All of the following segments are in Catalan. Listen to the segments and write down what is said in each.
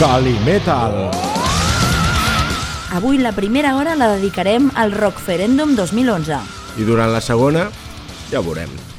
Calimetal. Avui la primera hora la dedicarem al Rockferèndum 2011. I durant la segona ja ho veurem.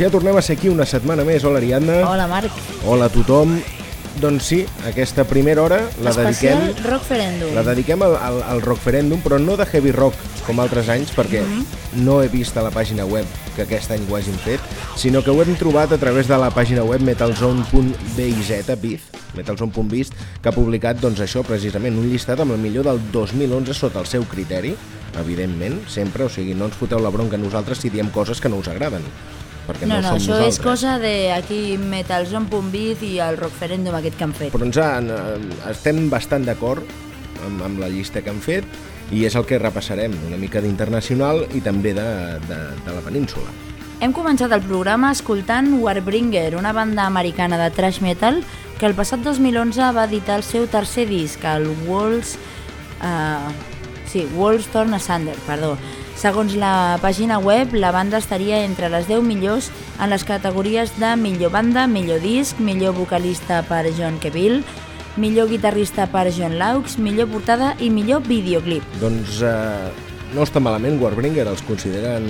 Doncs ja tornem a ser aquí una setmana més. Hola, Ariadna. Hola, Marc. Hola a tothom. Doncs sí, aquesta primera hora la Especial dediquem, Rockferèndum. la dediquem al, al, al rockferèndum, però no de heavy rock, com altres anys, perquè no he vist a la pàgina web que aquest any ho hagin fet, sinó que ho hem trobat a través de la pàgina web metalzone.biz, biz, metalzone.biz, que ha publicat doncs, això precisament, un llistat amb el millor del 2011 sota el seu criteri, evidentment, sempre, o sigui, no ens foteu la bronca a nosaltres si diem coses que no us agraden, perquè no, No, no, som això nosaltres. és cosa de aquí Metalzone.biz i el Rockferèndum aquest que han fet. Però ens han, estem bastant d'acord amb, amb la llista que han fet i és el que repassarem, una mica d'internacional i també de, de, de la península. Hem començat el programa escoltant Warbringer, una banda americana de thrash metal que el passat 2011 va editar el seu tercer disc, el Walls... Uh, sí, Walls Torn Asunder, perdó. Segons la pàgina web, la banda estaria entre les 10 millors en les categories de millor banda, millor disc, millor vocalista per John Kevill, millor guitarrista per John Laux, millor portada i millor videoclip. Doncs eh, no està malament, Warbringer els consideren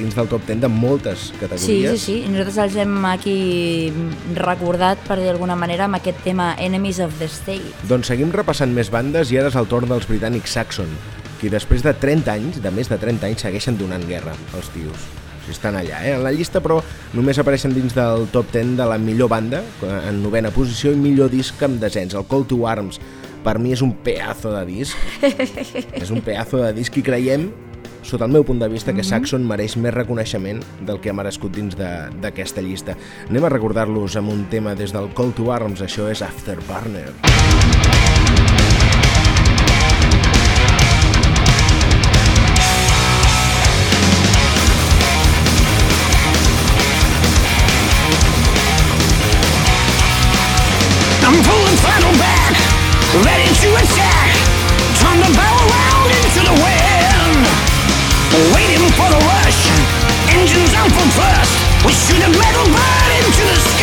dins del top 10 de moltes Sí, categories. sí, sí. I nosaltres els hem aquí recordat, per dir d'alguna manera, amb aquest tema Enemies of the State. Doncs seguim repassant més bandes i ara és el torn dels britànics Saxon, qui després de 30 anys, de més de 30 anys, segueixen donant guerra als tios. O sigui, estan allà, eh? En la llista, però només apareixen dins del top 10 de la millor banda, en novena posició, i millor disc amb descens, el Call to Arms. Per mi és un pedazo de disc. és un pedazo de disc i creiem, sota el meu punt de vista, que Saxon mereix més reconeixement del que ha merescut dins d'aquesta llista. Anem a recordar-los amb un tema des del Call to Arms, això és Afterburner. Afterburner We shoot a metal bird into the sky.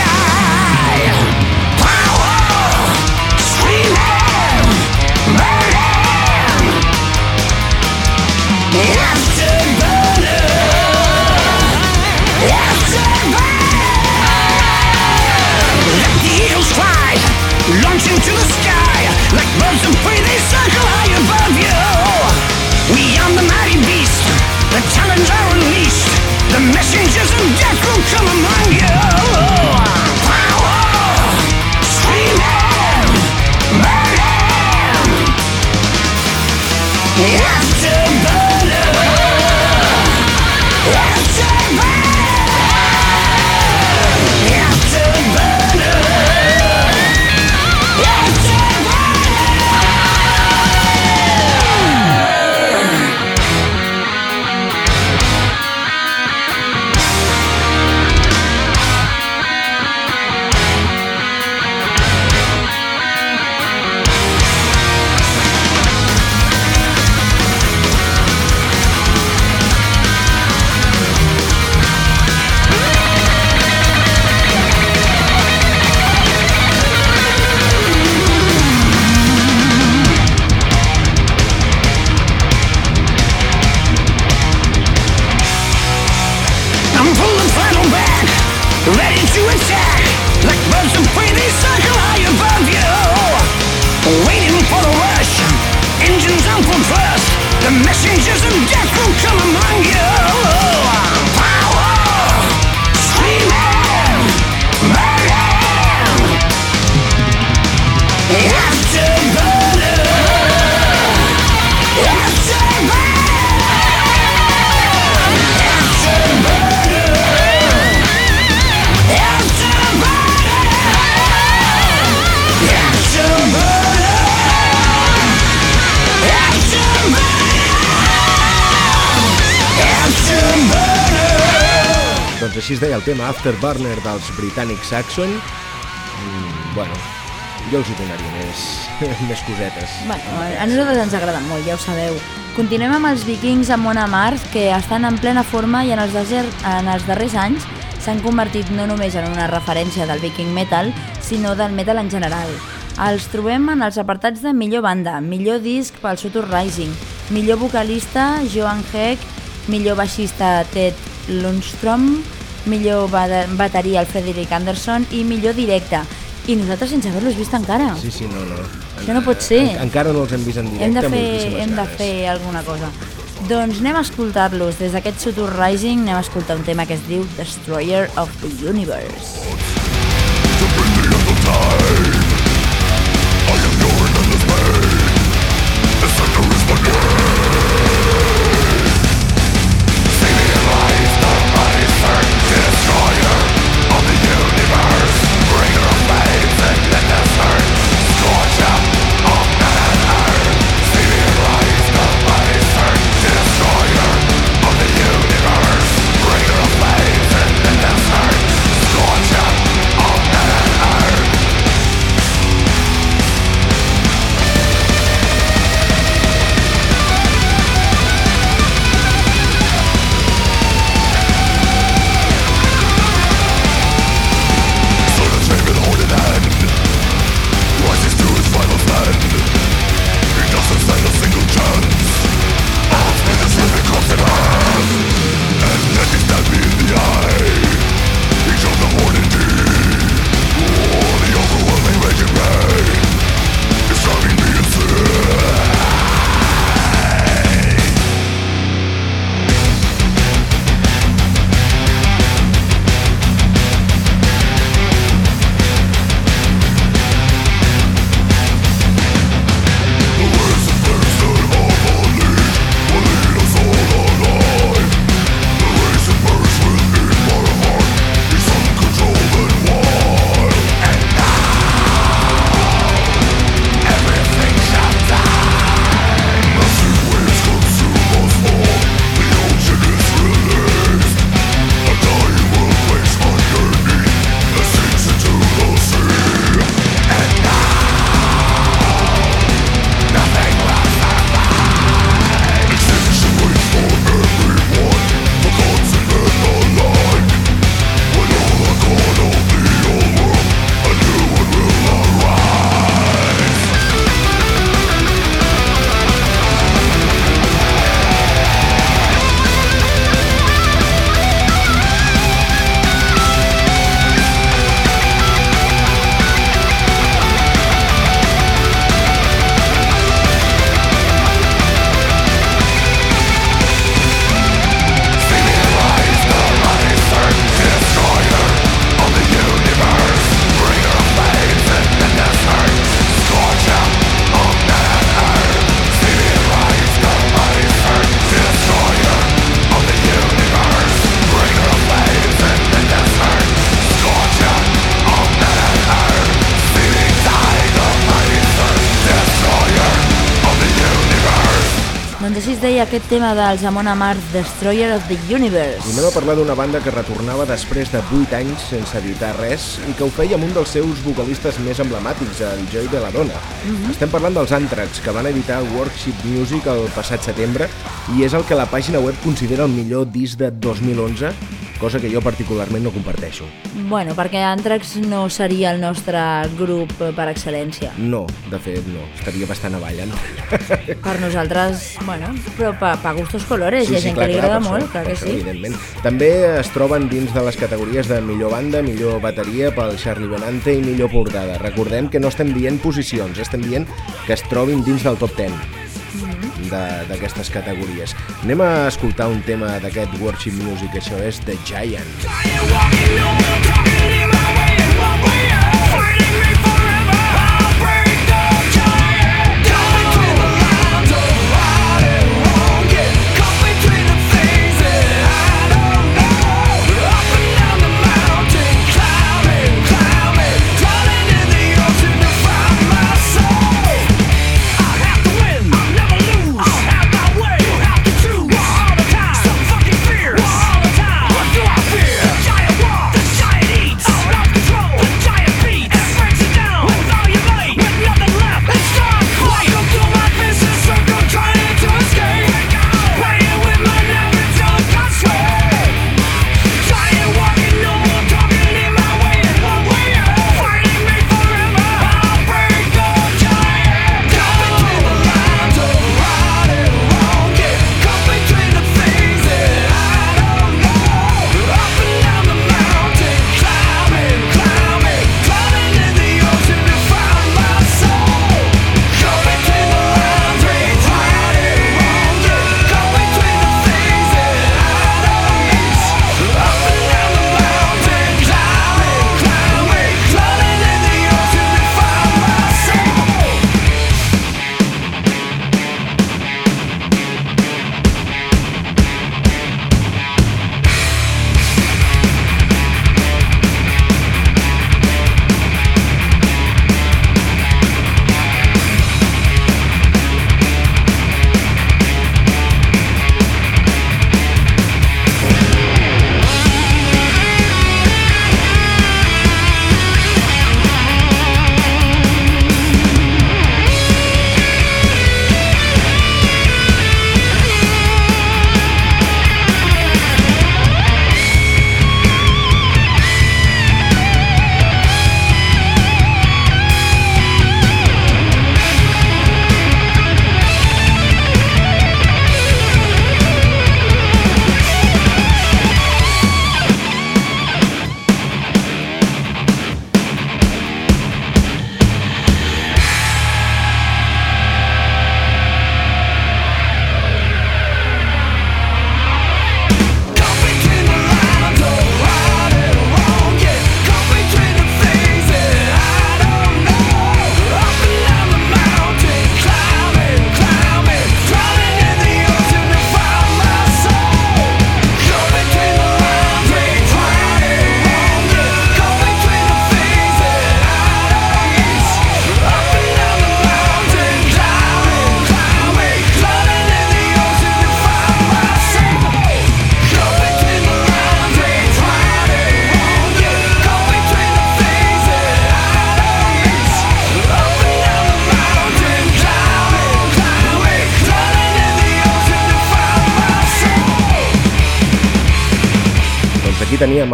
Així es deia el tema Afterburner dels britànics Saxon. Mm, bueno, jo els hi donaria més, més cosetes. Bueno, a nosaltres ens agraden molt, ja ho sabeu. Continuem amb els vikings a Mona Mars, que estan en plena forma i en els, desert, en els darrers anys s'han convertit no només en una referència del viking metal, sinó del metal en general. Els trobem en els apartats de millor banda, millor disc pel Sutur Rising, millor vocalista Joan Heck, millor baixista Ted Lundström, millor ba- bateria el Frederick Anderson i millor directe. I nosaltres sense haver-los vist encara. Sí, sí, no, no. Això no pot ser. En, encara no els hem vist en directe hem de fer, hem de fer alguna cosa. Doncs anem a escoltar-los. Des d'aquest Sutur Rising anem a escoltar un tema que es diu Destroyer of the Universe. Destroyer Aquest tema dels Amon Amarth, Destroyer of the Universe. I anem a parlar d'una banda que retornava després de 8 anys sense editar res i que ho feia amb un dels seus vocalistes més emblemàtics, el Joey Belladonna. Mm -hmm. Estem parlant dels Anthrax, que van editar Workshop Music el passat setembre i és el que la pàgina web considera el millor disc de 2011 cosa que jo particularment no comparteixo. Bueno, perquè Anthrax no seria el nostre grup per excel·lència. No, de fet no, estaria bastant avall, no? Per nosaltres, bueno, però pa, pa gustos colores, sí, hi ha gent clar, que li agrada clar, molt, això, clar que això, sí. Evidentment. També es troben dins de les categories de millor banda, millor bateria pel Charlie Benante i millor portada. Recordem que no estem dient posicions, estem dient que es trobin dins del top 10 d'aquestes categories. Anem a escoltar un tema d'aquest Worship Music, això és The Giant.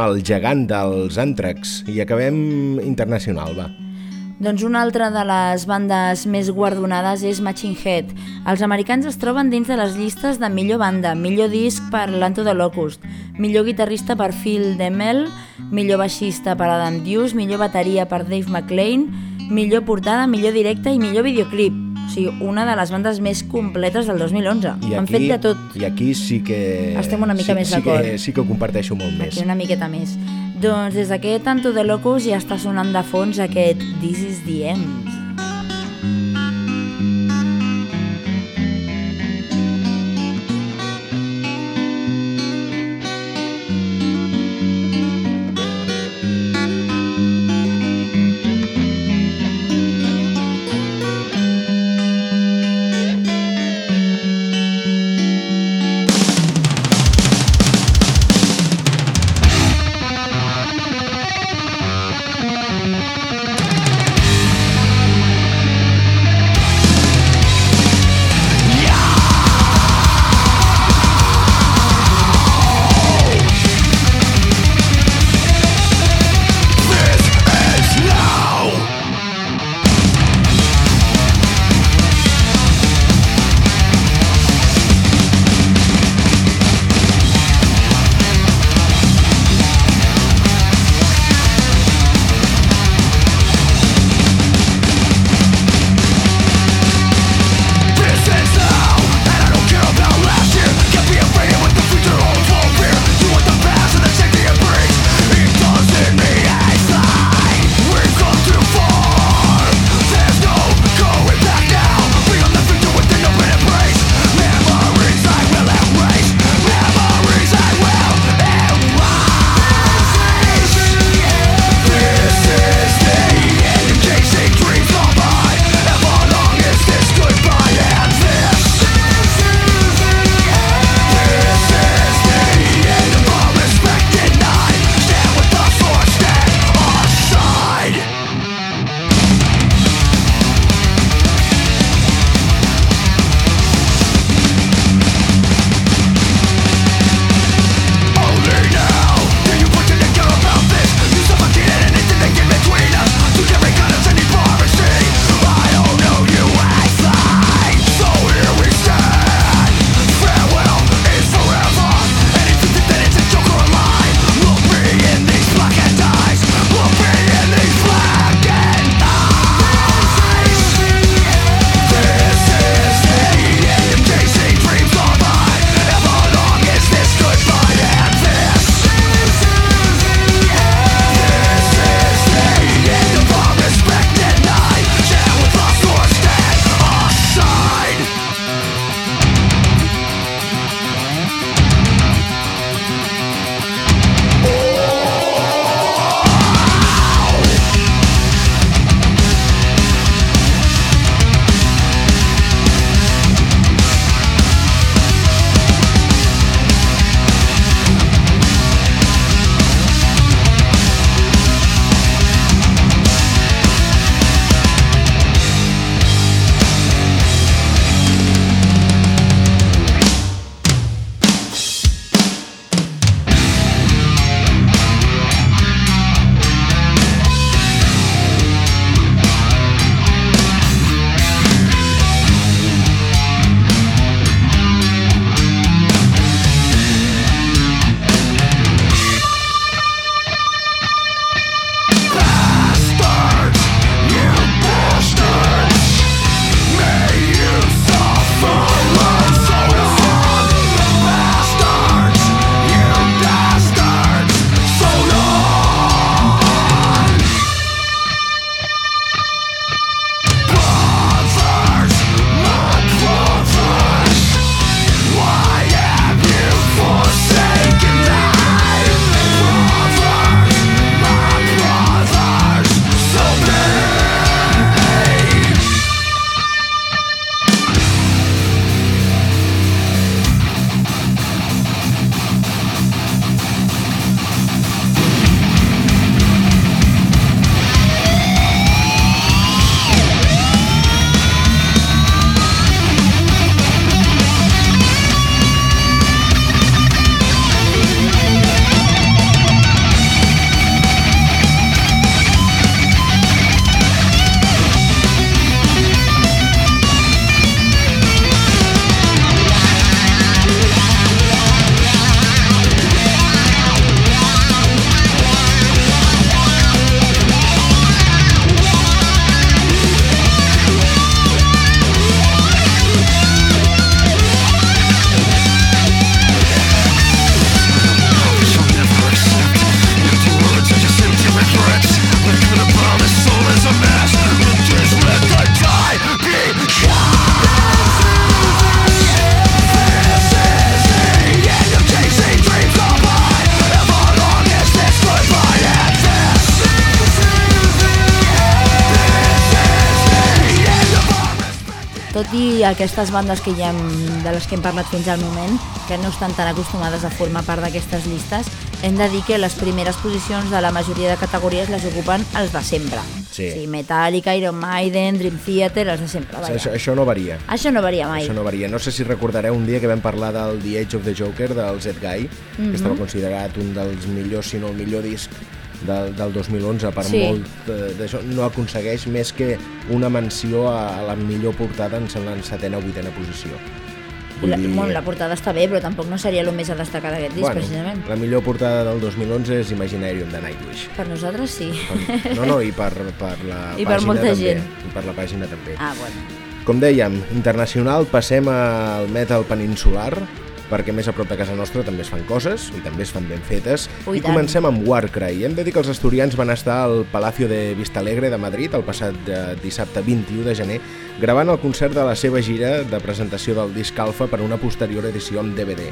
El gegant dels Antrax i acabem internacional, va. Doncs una altra de les bandes més guardonades és Machine Head. Els americans es troben dins de les llistes de millor banda, millor disc per Lanto de Locust, millor guitarrista per Phil Demel, millor baixista per Adam Deuce, millor bateria per Dave McLean, millor portada, millor directe i millor videoclip. O sigui, una de les bandes més completes del 2011. I Han fet de tot. I aquí sí que... Estem una mica sí, més sí d'acord. Que, sí que ho comparteixo molt aquí més. una miqueta més. Doncs des d'aquest Tanto de Locus ja està sonant de fons aquest This is the End. Tot i aquestes bandes que hi ha, de les que hem parlat fins al moment, que no estan tan acostumades a formar part d'aquestes llistes, hem de dir que les primeres posicions de la majoria de categories les ocupen els de sempre. Sí. sí Metallica, Iron Maiden, Dream Theater, els de sempre. Vaja. Això, això no varia. Això no varia mai. Això no varia. No sé si recordareu un dia que vam parlar del The Age of the Joker, del Zed Guy, que Mhm. estava considerat un dels millors, si no el millor disc del, del 2011 per Sí. molt eh, d'això, no aconsegueix més que una menció a, a la millor portada en sembla en setena o vuitena posició. La, bueno, la portada està bé, però tampoc no seria el més a destacar d'aquest disc, precisament. la millor portada del 2011 és Imaginarium de Nightwish. Per nosaltres sí. No, no, i per, per la I per pàgina molta també. gent. I per la pàgina també. Ah, bueno. Com dèiem, internacional, passem al metal peninsular, perquè més a prop de casa nostra també es fan coses, i també es fan ben fetes. Ui, I tant. comencem amb Warcry. Hem de dir que els asturians van estar al Palacio de Vistalegre de Madrid el passat eh, dissabte 21 de gener, gravant el concert de la seva gira de presentació del disc Alpha per una posterior edició amb DVD.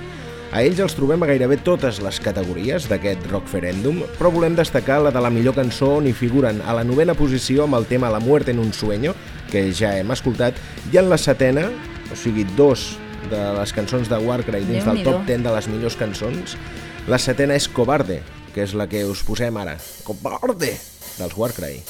A ells els trobem a gairebé totes les categories d'aquest Rockferèndum, però volem destacar la de la millor cançó on hi figuren a la novena posició amb el tema La muerte en un sueño, que ja hem escoltat, i en la setena, o sigui, dos de les cançons de Warcry dins del top 10 de les millors cançons, la setena és Cobarde, que és la que us posem ara. Cobarde! Dels Warcry.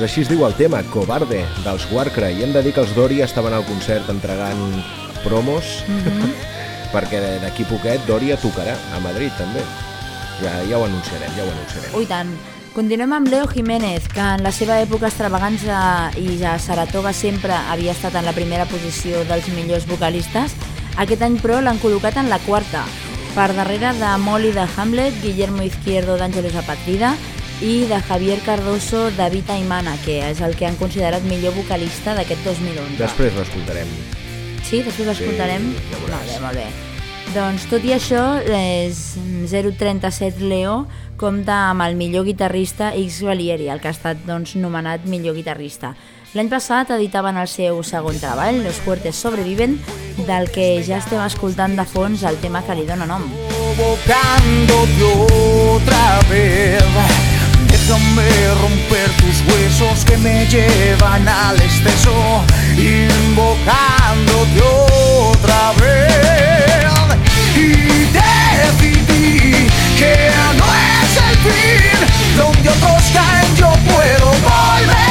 Doncs així es diu el tema, Cobarde, dels Warcry. I hem de dir que els Doria estaven al concert entregant promos, perquè d'aquí poquet Doria tocarà a Madrid també. Ja, ja ho anunciarem, ja ho anunciarem. Ui, tant. Continuem amb Leo Jiménez, que en la seva època extravaganza i a Saratoga sempre havia estat en la primera posició dels millors vocalistes. Aquest any, però, l'han col·locat en la quarta, per darrere de Molly de Hamlet, Guillermo Izquierdo d'Àngeles Apatrida i de Javier Cardoso de Vita Imana, que és el que han considerat millor vocalista d'aquest 2011. Després l'escoltarem. Sí, després l'escoltarem? ja veuràs. molt bé, molt bé. Doncs tot i això, és 037 Leo compta amb el millor guitarrista X Valieri, el que ha estat doncs, nomenat millor guitarrista. L'any passat editaven el seu segon treball, Los Fuertes Sobreviven, del que ja estem escoltant de fons el tema que li dóna nom. provocándote otra vez. Déjame romper tus huesos que me llevan al exceso, invocándote otra vez. Y decidí que no es el fin, donde otros caen yo puedo volver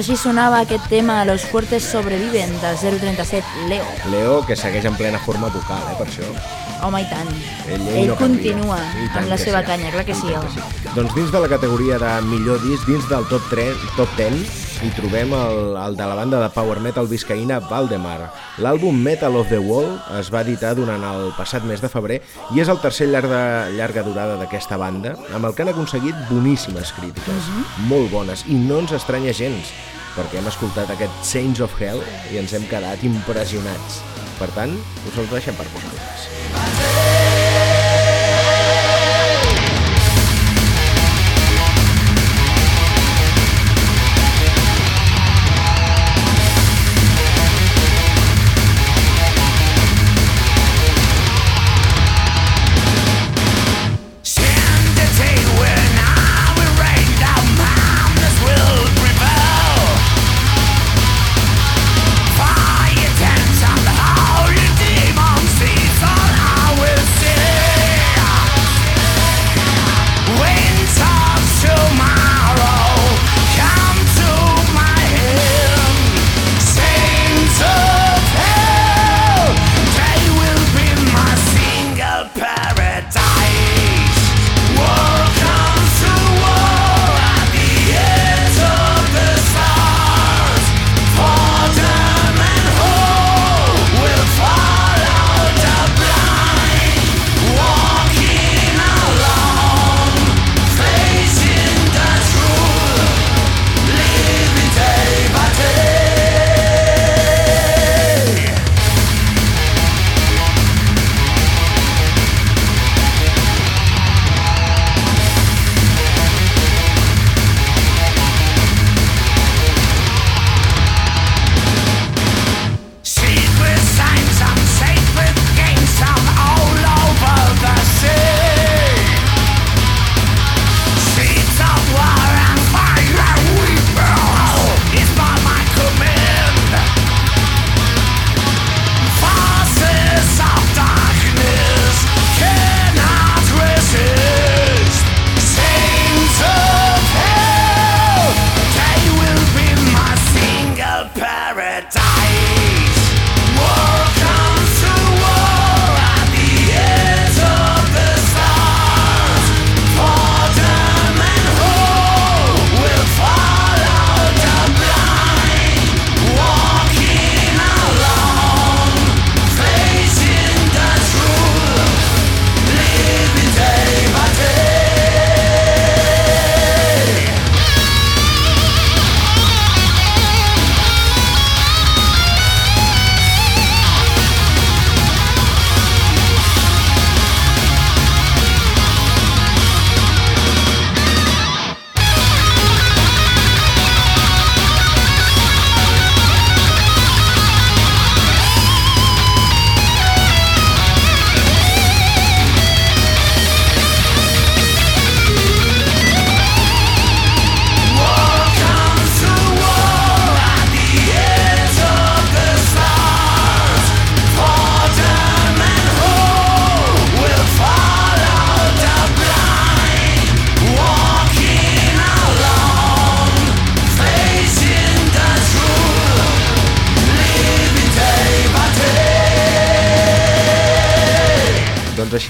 així sonava aquest tema Los Fuertes Sobreviven de 037 Leo. Leo, que segueix en plena forma vocal, eh, per això. Home, i tant. Ell, Ell no continua canvia. Tant amb la que seva sí. canya, clar que sí. home. sí. Doncs dins de la categoria de millor disc, dins del top, 3, top 10, hi trobem el, el de la banda de power metal viscaïna Valdemar. L'àlbum Metal of the Wall es va editar durant el passat mes de febrer i és el tercer llarga, llarga durada d'aquesta banda, amb el que han aconseguit boníssimes crítiques, molt bones, i no ens estranya gens, perquè hem escoltat aquest Saints of Hell i ens hem quedat impressionats. Per tant, us els deixem per vosaltres.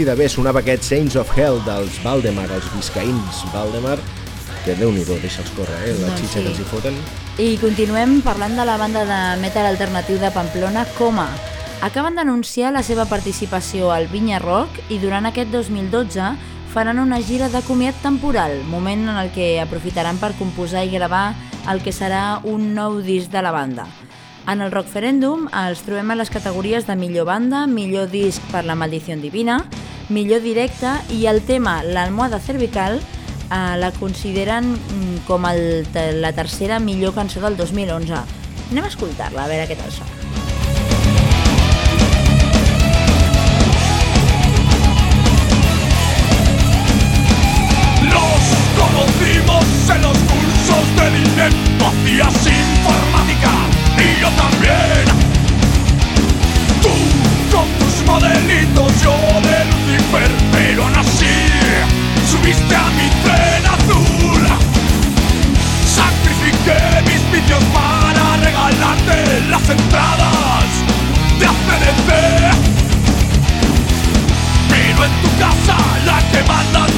Així de bé sonava aquest Saints of Hell dels Valdemar, els viscaïns Valdemar, que déu nhi deixa'ls córrer, eh? La Doncs xitxa sí. que els hi foten. I continuem parlant de la banda de metal alternatiu de Pamplona, Coma. Acaben d'anunciar la seva participació al Vinya Rock i durant aquest 2012 faran una gira de comiat temporal, moment en el que aprofitaran per composar i gravar el que serà un nou disc de la banda. En el Rockferèndum els trobem a les categories de millor banda, millor disc per la maldició divina, millor directe i el tema L'almohada cervical eh, la consideren mm, com el, la tercera millor cançó del 2011. Anem a escoltar-la, a veure què tal sona. Los conocimos en los cursos de INEM hacías informática y yo también. Tú con tus modelitos, yo de Lucifer Pero aún así subiste a mi tren azul. Sacrifiqué mis vicios para regalarte las entradas de ACDC pero en tu casa la que manda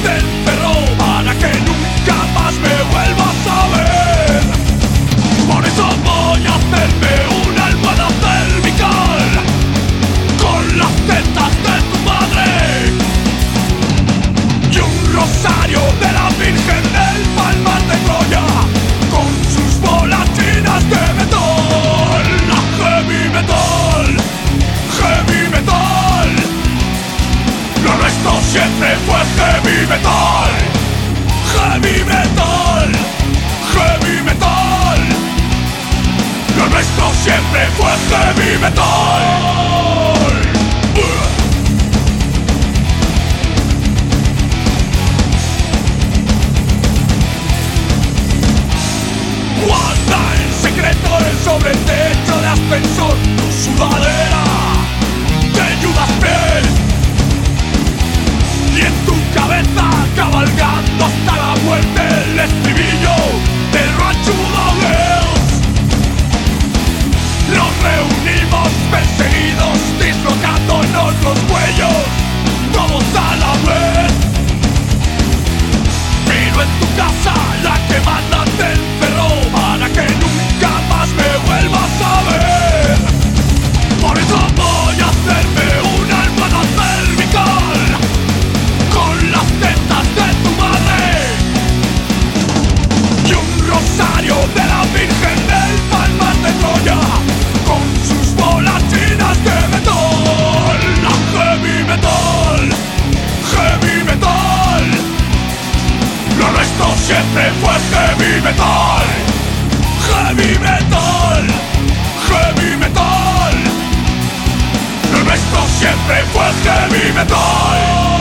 siempre fue heavy metal. Heavy metal. Heavy metal. Lo nuestro siempre fue heavy metal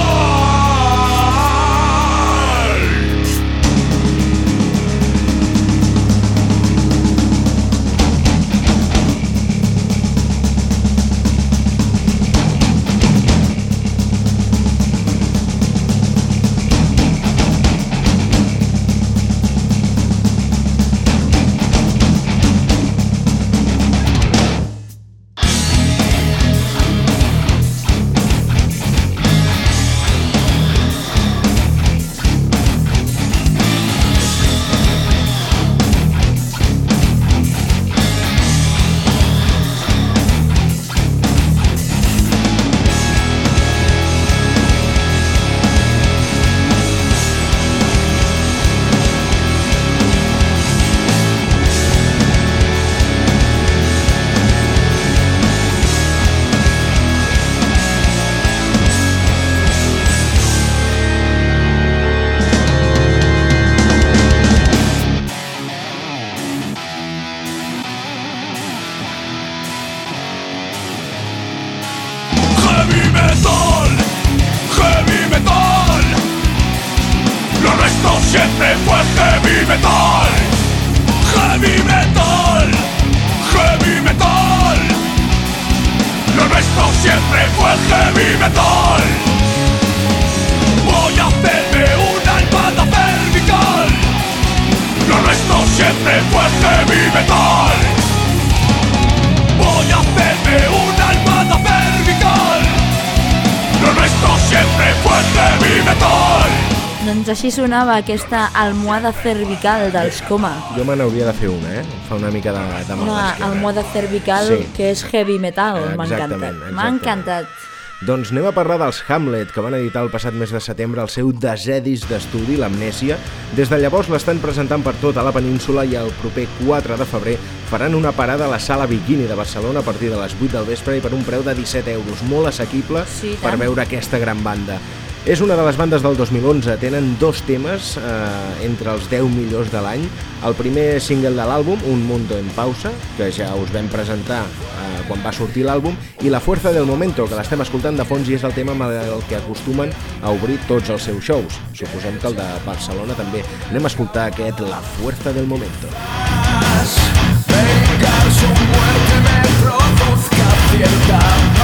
después de mi metal. Voy a hacerme una almohada cervical. Lo nuestro siempre fue de mi metal. Doncs així sonava aquesta almohada cervical dels Coma. Jo me n'hauria de fer una, eh? Fa una mica de, de mal Una almohada cervical sí. que és heavy metal, m'ha encantat. M'ha encantat. Doncs anem a parlar dels Hamlet, que van editar el passat mes de setembre el seu desè disc d'estudi, l'Amnèsia. Des de llavors l'estan presentant per tota la península i el proper 4 de febrer faran una parada a la Sala Bikini de Barcelona a partir de les 8 del vespre i per un preu de 17 euros, molt assequible Sí, per veure aquesta gran banda. És una de les bandes del 2011, tenen dos temes eh, entre els 10 millors de l'any. El primer single de l'àlbum, Un mundo en pausa, que ja us vam presentar eh, quan va sortir l'àlbum, i La fuerza del momento, que l'estem escoltant de fons i és el tema amb el que acostumen a obrir tots els seus shows. Suposem que el de Barcelona també. Anem a escoltar aquest La fuerza del momento. Venga su muerte me produzca cierta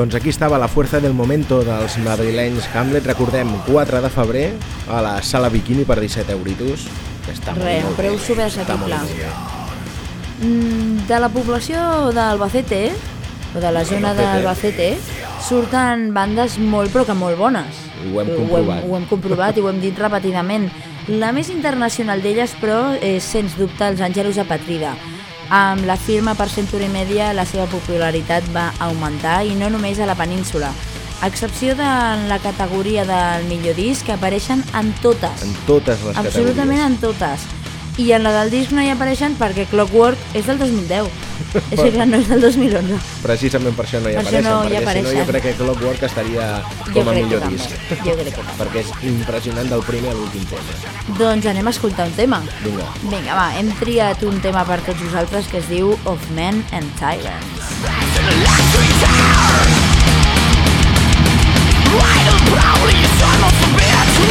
Doncs aquí estava la fuerza del momento dels madrilenys Hamlet. Recordem, 4 de febrer a la Sala Bikini per 17 euritos. Que està molt, Re, molt preu bé. Està molt bé. Mm, De la població d'Albacete, o de la zona Albacete. d'Albacete, surten bandes molt però que molt bones. Ho hem comprovat. Ho hem, ho hem comprovat i ho hem dit repetidament. La més internacional d'elles, però, és sens dubte els Àngelos Apatrida. Amb la firma per Century Media, la seva popularitat va augmentar i no només a la península. A excepció de la categoria del millor disc, que apareixen en totes. En totes les Absolutament categories. en totes. I en la del disc no hi apareixen perquè Clockwork és del 2010. és que clar, no és del 2011. Precisament per això no hi Per apareixen, no hi perquè si no apareixen. jo crec que Clockwork estaria Jo com a millor disc. Jo crec que també. perquè és impressionant del primer a l'últim tema. Doncs anem a escoltar un tema. Vinga. Vinga, va, hem triat un tema per tots vosaltres que es diu Of Men and Tyrants. Morphium tips, clothing, bias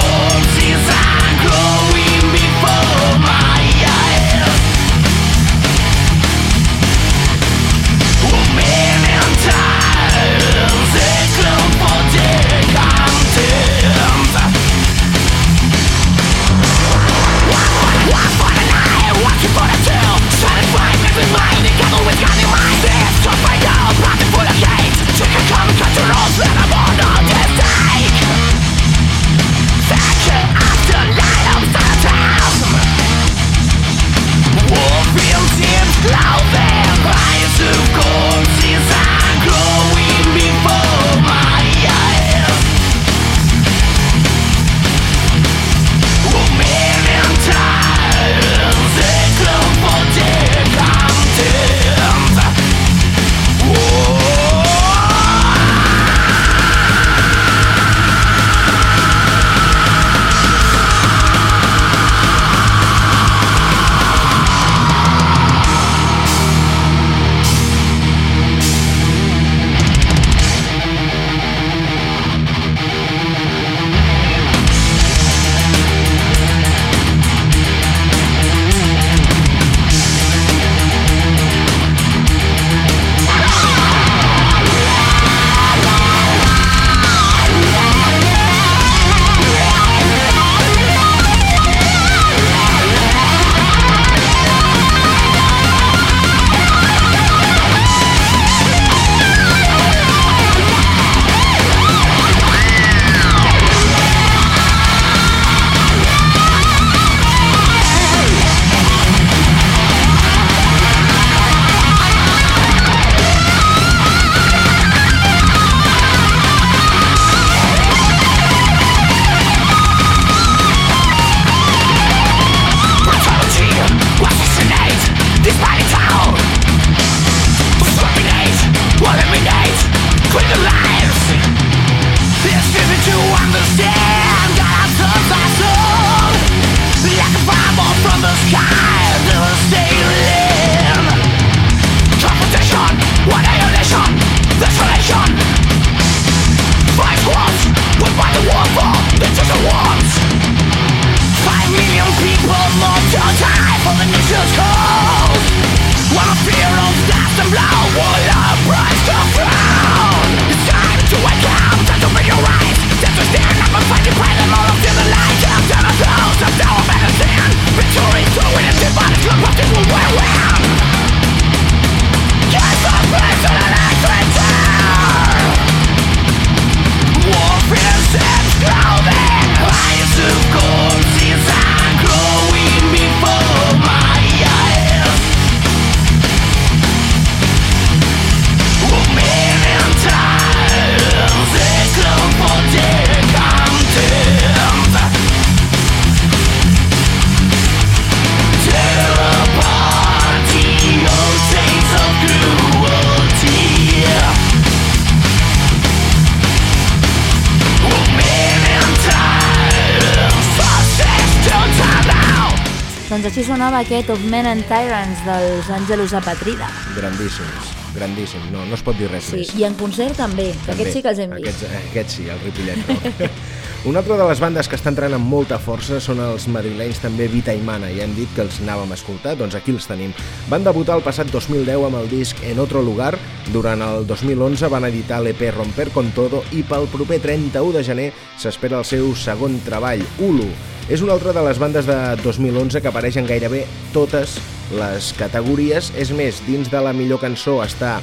sonava aquest Of Men and Tyrants dels Angelus Apatrida. Grandíssims, grandíssims. No, no es pot dir res Sí, més. i en concert també, També. aquests sí que els hem vist. Aquests, aquests sí, el Ripollet no. Una altra de les bandes que està entrant amb molta força són els madrilenys també Vita i Mana. Ja hem dit que els anàvem a escoltar, doncs aquí els tenim. Van debutar el passat 2010 amb el disc En Otro Lugar. Durant el 2011 van editar l'EP Romper con Todo i pel proper 31 de gener s'espera el seu segon treball, Ulu. És una altra de les bandes de 2011 que apareix en gairebé totes les categories. És més, dins de la millor cançó està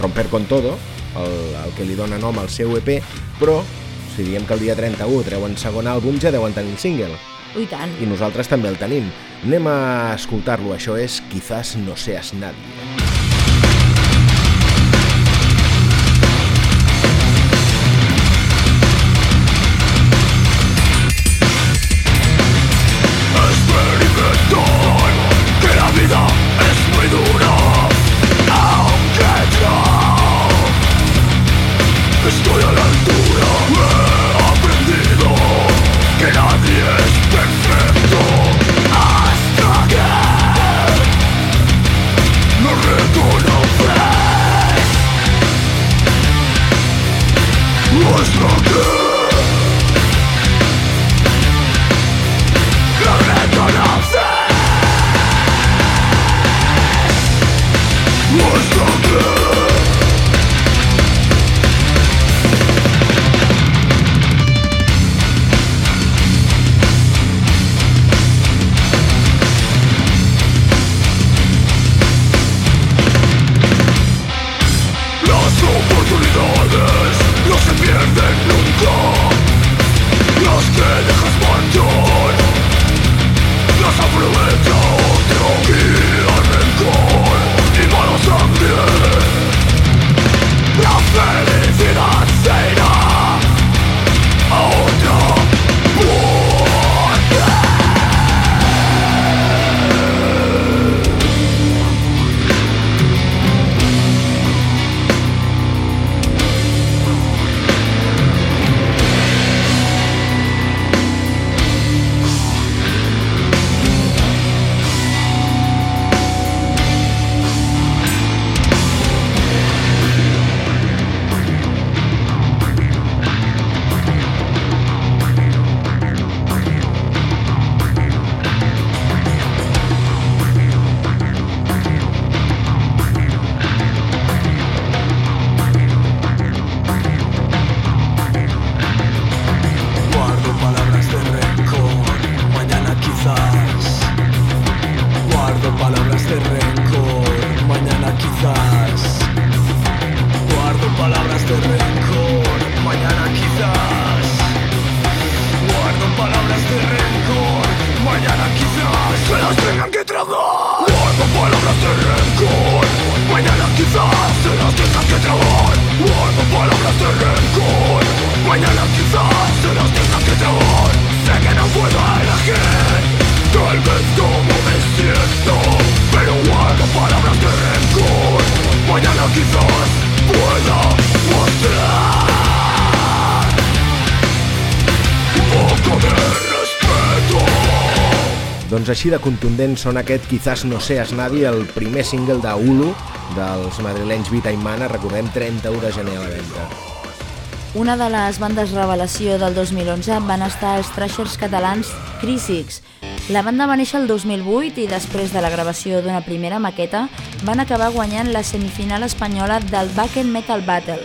Romper con Todo, el, el que li dona nom al seu EP, però si diem que el dia 31 treuen segon àlbum ja deuen tenir single. Ui, tant. I nosaltres també el tenim. Anem a escoltar-lo, això és Quizás no seas nadie. Així de contundent són aquest Quizás no seas nadie, el primer single de Ulu dels madrilenys Vita i Mana, recordem 31 de gener a la venda. Una de les bandes revelació del 2011 van estar els thrashers catalans Crísics. La banda va néixer el 2008 i després de la gravació d'una primera maqueta van acabar guanyant la semifinal espanyola del Wacken Metal Battle.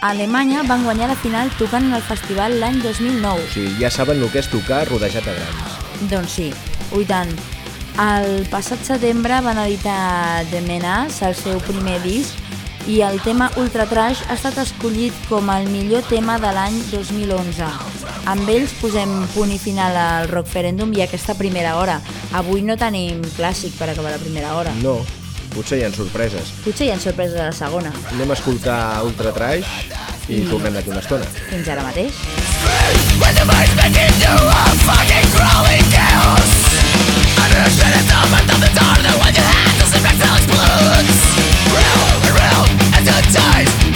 A Alemanya van guanyar la final tocant en el festival l'any 2009. O sigui, ja saben el que és tocar rodejat a grans. Doncs sí, ui tant. El passat setembre van editar The Menace, el seu primer disc, i el tema Ultra Trash ha estat escollit com el millor tema de l'any 2011. Amb ells posem punt i final al Rockferèndum i aquesta primera hora. Avui no tenim clàssic per acabar la primera hora. No, potser hi ha sorpreses. Potser hi ha sorpreses a la segona. Anem a escoltar Ultra Trash i tornem d'aquí una estona. Fins ara mateix. When the mind's back into a fucking crawling chaos Times